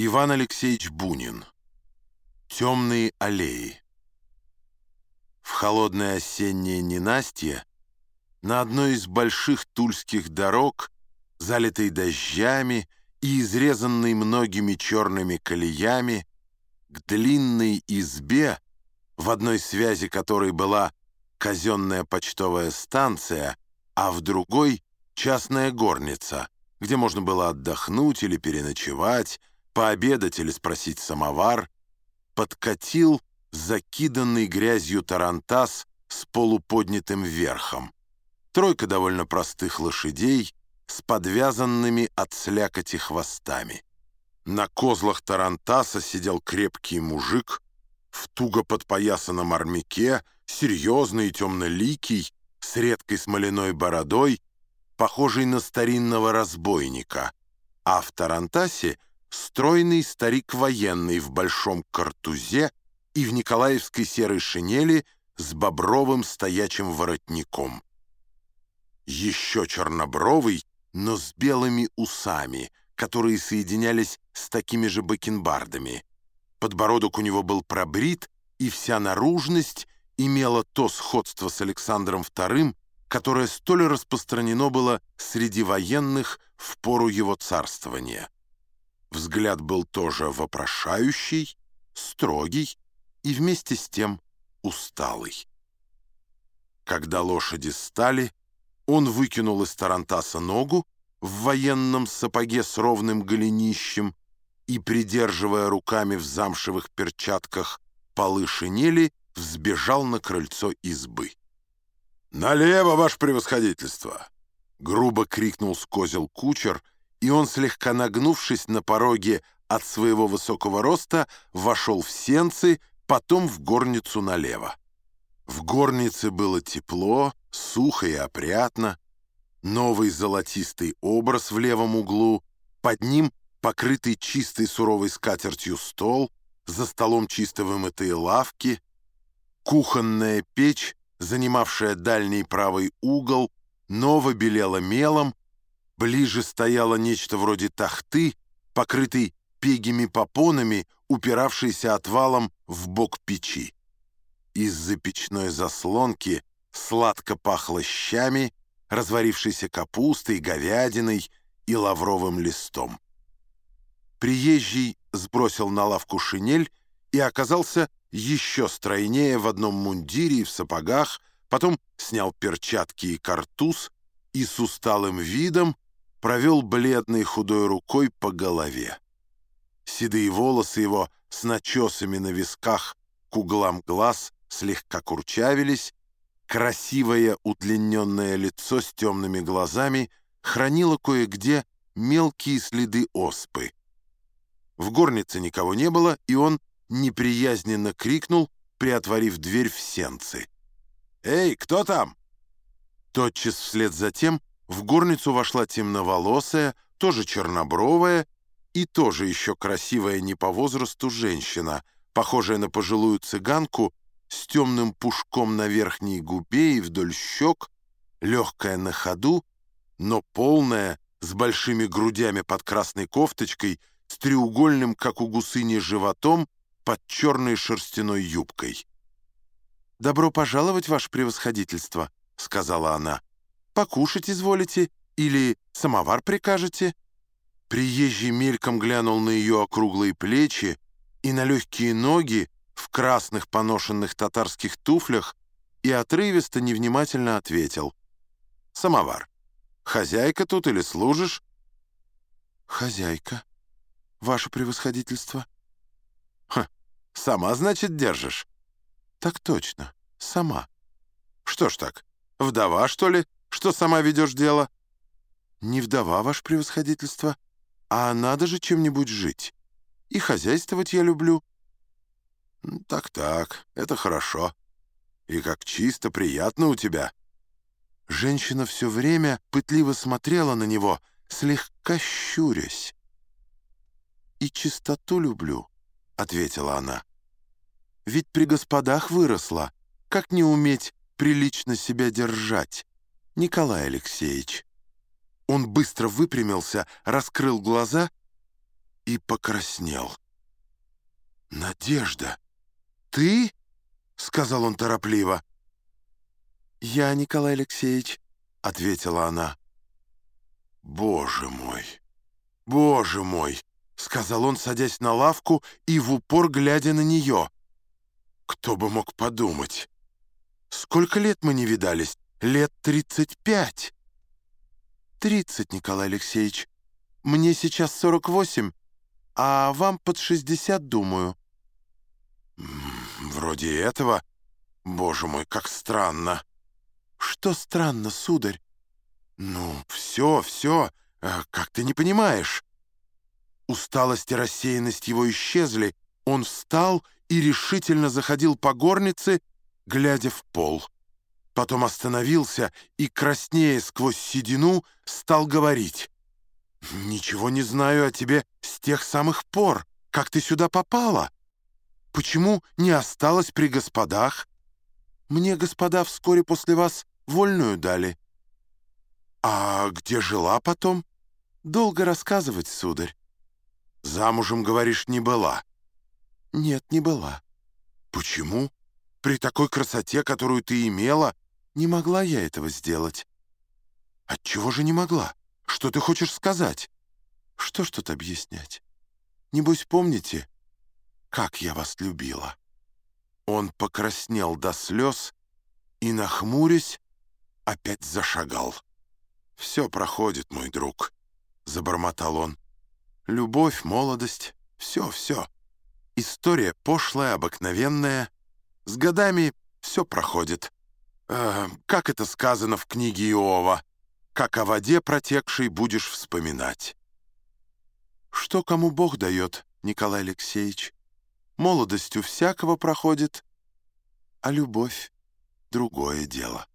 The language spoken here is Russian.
Иван Алексеевич Бунин. Темные аллеи. В холодное осеннее ненастье на одной из больших тульских дорог, залитой дождями и изрезанной многими черными колеями, к длинной избе, в одной связи которой была казенная почтовая станция, а в другой — частная горница, где можно было отдохнуть или переночевать, пообедать или спросить самовар, подкатил закиданный грязью тарантас с полуподнятым верхом. Тройка довольно простых лошадей с подвязанными от слякоти хвостами. На козлах тарантаса сидел крепкий мужик в туго подпоясанном армяке, серьезный и темноликий, с редкой смоляной бородой, похожий на старинного разбойника, а в тарантасе стройный старик военный в большом картузе и в николаевской серой шинели с бобровым стоячим воротником. Еще чернобровый, но с белыми усами, которые соединялись с такими же бакенбардами. Подбородок у него был пробрит, и вся наружность имела то сходство с Александром II, которое столь распространено было среди военных в пору его царствования. Взгляд был тоже вопрошающий, строгий и вместе с тем усталый. Когда лошади стали, он выкинул из тарантаса ногу в военном сапоге с ровным голенищем и, придерживая руками в замшевых перчатках полы шинели, взбежал на крыльцо избы. «Налево, ваше превосходительство!» — грубо крикнул с козел кучер — и он, слегка нагнувшись на пороге от своего высокого роста, вошел в сенцы, потом в горницу налево. В горнице было тепло, сухо и опрятно. Новый золотистый образ в левом углу, под ним покрытый чистой суровой скатертью стол, за столом чисто вымытые лавки, кухонная печь, занимавшая дальний правый угол, ново белела мелом, Ближе стояло нечто вроде тахты, покрытой пегими попонами, упиравшейся отвалом в бок печи. Из-за печной заслонки сладко пахло щами, разварившейся капустой, говядиной и лавровым листом. Приезжий сбросил на лавку шинель и оказался еще стройнее в одном мундире и в сапогах, потом снял перчатки и картуз и с усталым видом провел бледной худой рукой по голове. Седые волосы его с начесами на висках к углам глаз слегка курчавились, красивое удлиненное лицо с темными глазами хранило кое-где мелкие следы оспы. В горнице никого не было, и он неприязненно крикнул, приотворив дверь в сенцы. «Эй, кто там?» Тотчас вслед за тем в горницу вошла темноволосая, тоже чернобровая и тоже еще красивая не по возрасту женщина, похожая на пожилую цыганку с темным пушком на верхней губе и вдоль щек, легкая на ходу, но полная, с большими грудями под красной кофточкой, с треугольным, как у гусыни, животом под черной шерстяной юбкой. «Добро пожаловать, ваше превосходительство», — сказала она покушать изволите или самовар прикажете?» Приезжий мельком глянул на ее округлые плечи и на легкие ноги в красных поношенных татарских туфлях и отрывисто невнимательно ответил. «Самовар. Хозяйка тут или служишь?» «Хозяйка, ваше превосходительство». «Ха, сама, значит, держишь?» «Так точно, сама». «Что ж так, вдова, что ли?» Что сама ведешь дело?» «Не вдова, ваше превосходительство, а надо же чем-нибудь жить. И хозяйствовать я люблю». «Так-так, это хорошо. И как чисто, приятно у тебя». Женщина все время пытливо смотрела на него, слегка щурясь. «И чистоту люблю», — ответила она. «Ведь при господах выросла. Как не уметь прилично себя держать?» Николай Алексеевич». Он быстро выпрямился, раскрыл глаза и покраснел. «Надежда, ты?» — сказал он торопливо. «Я, Николай Алексеевич», — ответила она. «Боже мой! Боже мой!» — сказал он, садясь на лавку и в упор глядя на нее. «Кто бы мог подумать? Сколько лет мы не видались? Лет тридцать пять!» «Тридцать, Николай Алексеевич. Мне сейчас сорок восемь, а вам под шестьдесят, думаю». «Вроде этого? Боже мой, как странно!» «Что странно, сударь?» «Ну, все, все, э, как ты не понимаешь?» Усталость и рассеянность его исчезли, он встал и решительно заходил по горнице, глядя в пол. Потом остановился и, краснея сквозь седину, стал говорить. «Ничего не знаю о тебе с тех самых пор, как ты сюда попала. Почему не осталась при господах? Мне господа вскоре после вас вольную дали». «А где жила потом?» «Долго рассказывать, сударь». «Замужем, говоришь, не была?» «Нет, не была». «Почему? При такой красоте, которую ты имела, не могла я этого сделать». «Отчего же не могла? Что ты хочешь сказать?» «Что ж тут объяснять? Небось, помните, как я вас любила?» Он покраснел до слез и, нахмурясь, опять зашагал. «Все проходит, мой друг», — забормотал он. «Любовь, молодость, все, все. История пошлая, обыкновенная. С годами все проходит. Э, как это сказано в книге Иова? Как о воде протекшей будешь вспоминать». «Что кому Бог дает, Николай Алексеевич? Молодость у всякого проходит, а любовь — другое дело».